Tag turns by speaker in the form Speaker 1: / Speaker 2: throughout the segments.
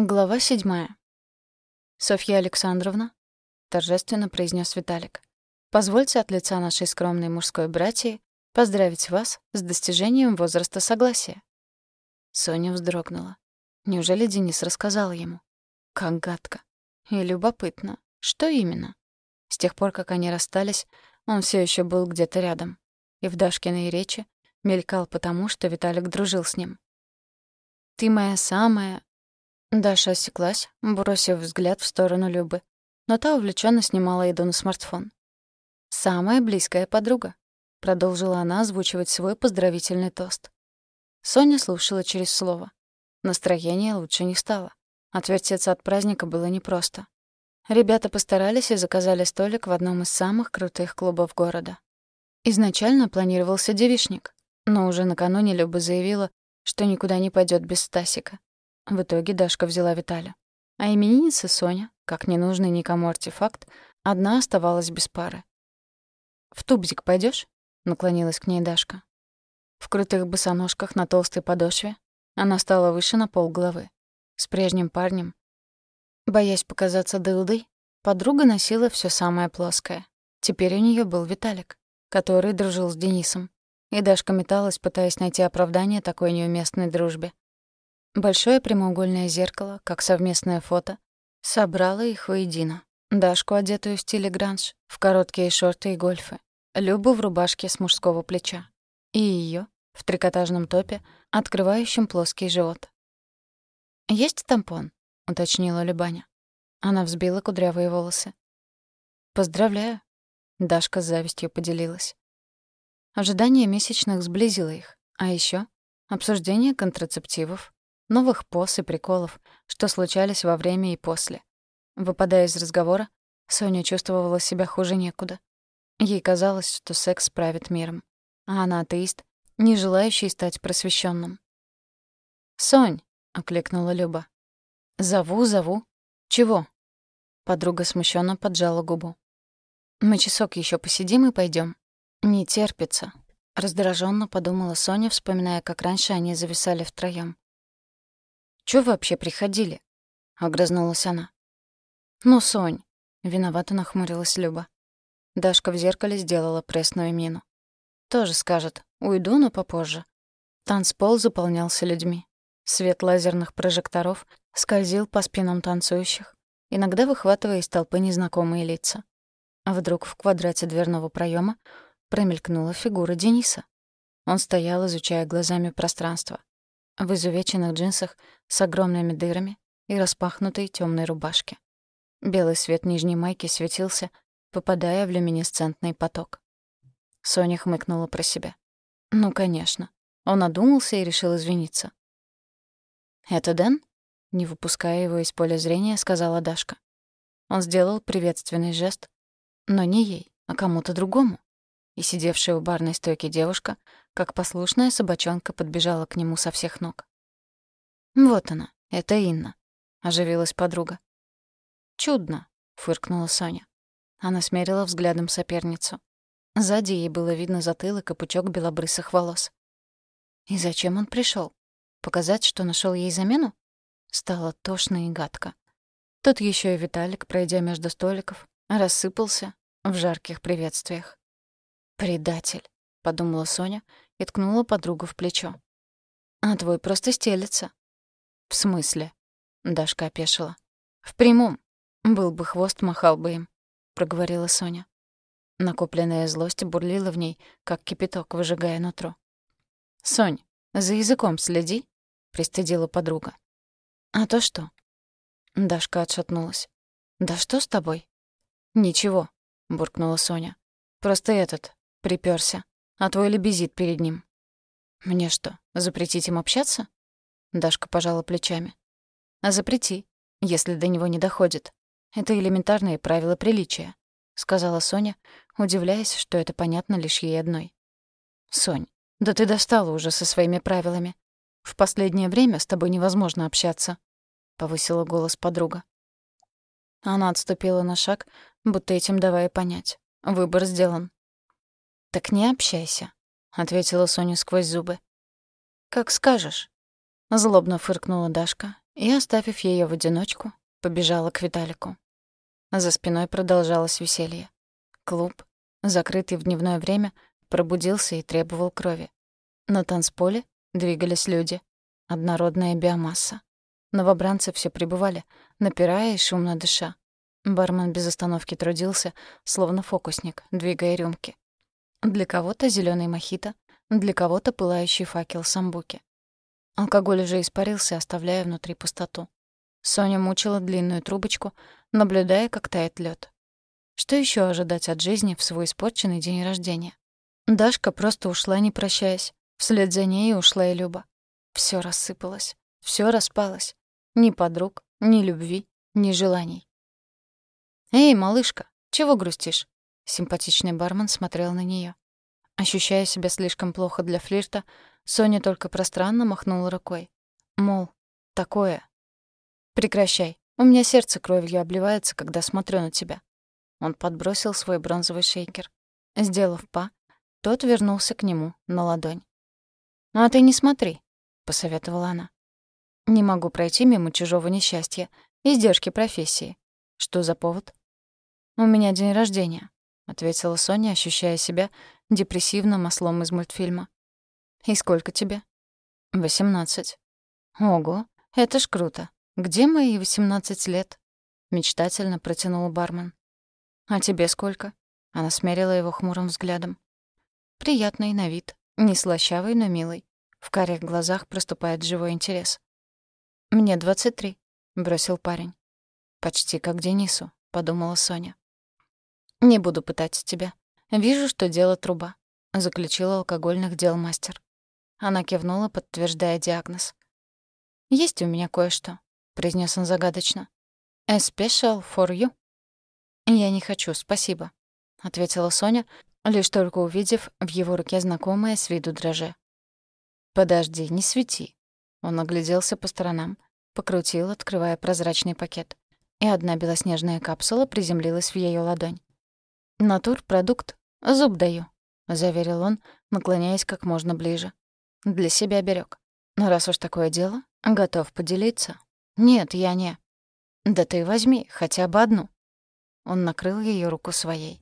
Speaker 1: Глава седьмая. «Софья Александровна», — торжественно произнес Виталик, «позвольте от лица нашей скромной мужской братьи поздравить вас с достижением возраста согласия». Соня вздрогнула. Неужели Денис рассказал ему? Как гадко. И любопытно. Что именно? С тех пор, как они расстались, он все еще был где-то рядом. И в Дашкиной речи мелькал потому, что Виталик дружил с ним. «Ты моя самая, Даша осеклась, бросив взгляд в сторону Любы, но та увлеченно снимала еду на смартфон. «Самая близкая подруга», — продолжила она озвучивать свой поздравительный тост. Соня слушала через слово. Настроение лучше не стало. Отвертеться от праздника было непросто. Ребята постарались и заказали столик в одном из самых крутых клубов города. Изначально планировался девишник, но уже накануне Люба заявила, что никуда не пойдет без Стасика. В итоге Дашка взяла Виталя. А именинница Соня, как ненужный никому артефакт, одна оставалась без пары. «В тубзик пойдешь? наклонилась к ней Дашка. В крутых босоножках на толстой подошве она стала выше на полголовы. С прежним парнем. Боясь показаться дылдой, подруга носила все самое плоское. Теперь у нее был Виталик, который дружил с Денисом. И Дашка металась, пытаясь найти оправдание такой неуместной дружбе. Большое прямоугольное зеркало, как совместное фото, собрало их воедино. Дашку, одетую в стиле гранж, в короткие шорты и гольфы. Любу в рубашке с мужского плеча. И ее в трикотажном топе, открывающем плоский живот. «Есть тампон?» — уточнила Любаня. Она взбила кудрявые волосы. «Поздравляю», — Дашка с завистью поделилась. Ожидание месячных сблизило их, а еще обсуждение контрацептивов, новых поз и приколов, что случались во время и после. Выпадая из разговора, Соня чувствовала себя хуже некуда. Ей казалось, что секс правит миром, а она атеист, не желающий стать просвещенным. «Сонь!» — окликнула Люба. «Зову, зову. Чего?» Подруга смущенно поджала губу. «Мы часок еще посидим и пойдем. «Не терпится», — раздраженно подумала Соня, вспоминая, как раньше они зависали втроем. Вы вообще приходили?» — огрызнулась она. «Ну, Сонь», — виновато нахмурилась Люба. Дашка в зеркале сделала пресную мину. «Тоже скажет, уйду, но попозже». Танцпол заполнялся людьми. Свет лазерных прожекторов скользил по спинам танцующих, иногда выхватывая из толпы незнакомые лица. А вдруг в квадрате дверного проема промелькнула фигура Дениса. Он стоял, изучая глазами пространство в изувеченных джинсах с огромными дырами и распахнутой темной рубашке. Белый свет нижней майки светился, попадая в люминесцентный поток. Соня хмыкнула про себя. Ну, конечно. Он одумался и решил извиниться. «Это Дэн?» Не выпуская его из поля зрения, сказала Дашка. Он сделал приветственный жест, но не ей, а кому-то другому. И сидевшая у барной стойки девушка как послушная собачонка подбежала к нему со всех ног. «Вот она, это Инна», — оживилась подруга. «Чудно», — фыркнула Соня. Она смерила взглядом соперницу. Сзади ей было видно затылок и пучок белобрысых волос. И зачем он пришел? Показать, что нашел ей замену? Стало тошно и гадко. Тут еще и Виталик, пройдя между столиков, рассыпался в жарких приветствиях. «Предатель», — подумала Соня и ткнула подругу в плечо. «А твой просто стелется». «В смысле?» — Дашка опешила. «В прямом. Был бы хвост, махал бы им», — проговорила Соня. Накопленная злость бурлила в ней, как кипяток, выжигая нутро. «Сонь, за языком следи», — пристыдила подруга. «А то что?» Дашка отшатнулась. «Да что с тобой?» «Ничего», — буркнула Соня. «Просто этот, припёрся. А твой лебезит перед ним. Мне что, запретить им общаться? Дашка пожала плечами. А запрети, если до него не доходит. Это элементарные правила приличия, сказала Соня, удивляясь, что это понятно лишь ей одной. Сонь, да ты достала уже со своими правилами. В последнее время с тобой невозможно общаться, повысила голос подруга. Она отступила на шаг, будто этим давая понять. Выбор сделан. «Так не общайся», — ответила Соня сквозь зубы. «Как скажешь». Злобно фыркнула Дашка и, оставив ее в одиночку, побежала к Виталику. За спиной продолжалось веселье. Клуб, закрытый в дневное время, пробудился и требовал крови. На танцполе двигались люди. Однородная биомасса. Новобранцы все пребывали, напирая и шумно дыша. Бармен без остановки трудился, словно фокусник, двигая рюмки. Для кого-то зеленый мохито, для кого-то пылающий факел самбуки. Алкоголь уже испарился, оставляя внутри пустоту. Соня мучила длинную трубочку, наблюдая, как тает лед. Что еще ожидать от жизни в свой испорченный день рождения? Дашка просто ушла, не прощаясь. Вслед за ней ушла и Люба. Все рассыпалось, все распалось. Ни подруг, ни любви, ни желаний. «Эй, малышка, чего грустишь?» Симпатичный бармен смотрел на нее. Ощущая себя слишком плохо для флирта, Соня только пространно махнула рукой. Мол, такое. «Прекращай. У меня сердце кровью обливается, когда смотрю на тебя». Он подбросил свой бронзовый шейкер. Сделав па, тот вернулся к нему на ладонь. «Ну а ты не смотри», — посоветовала она. «Не могу пройти мимо чужого несчастья, издержки профессии. Что за повод?» «У меня день рождения», — ответила Соня, ощущая себя депрессивным ослом из мультфильма. «И сколько тебе?» «Восемнадцать». «Ого, это ж круто. Где мои восемнадцать лет?» — мечтательно протянул бармен. «А тебе сколько?» — она смерила его хмурым взглядом. «Приятный на вид, не слащавый, но милый. В карих глазах проступает живой интерес. «Мне двадцать три», — бросил парень. «Почти как Денису», — подумала Соня. «Не буду пытать тебя. Вижу, что дело труба», — заключил алкогольных дел мастер. Она кивнула, подтверждая диагноз. «Есть у меня кое-что», — произнес он загадочно. «A special for you». «Я не хочу, спасибо», — ответила Соня, лишь только увидев в его руке знакомое с виду дроже. «Подожди, не свети». Он огляделся по сторонам, покрутил, открывая прозрачный пакет. И одна белоснежная капсула приземлилась в ее ладонь. «Натурпродукт. Зуб даю», — заверил он, наклоняясь как можно ближе. «Для себя берег. Но раз уж такое дело, готов поделиться. Нет, я не. Да ты возьми хотя бы одну». Он накрыл ее руку своей.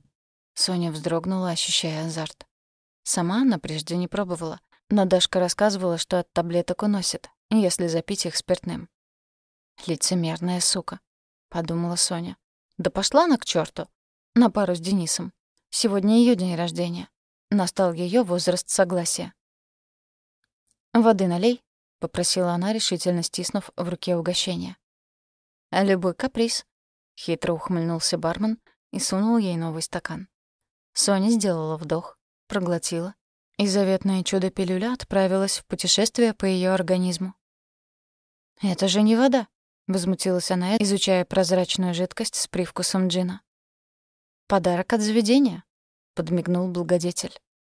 Speaker 1: Соня вздрогнула, ощущая азарт. Сама она прежде не пробовала, но Дашка рассказывала, что от таблеток уносит, если запить их спиртным. «Лицемерная сука», — подумала Соня. «Да пошла она к черту на пару с Денисом. Сегодня ее день рождения. Настал ее возраст согласия. «Воды налей», — попросила она, решительно стиснув в руке угощение. «Любой каприз», — хитро ухмыльнулся бармен и сунул ей новый стакан. Соня сделала вдох, проглотила, и заветное чудо-пилюля отправилась в путешествие по ее организму. «Это же не вода», — возмутилась она, изучая прозрачную жидкость с привкусом джина. «Подарок от заведения», — подмигнул благодетель.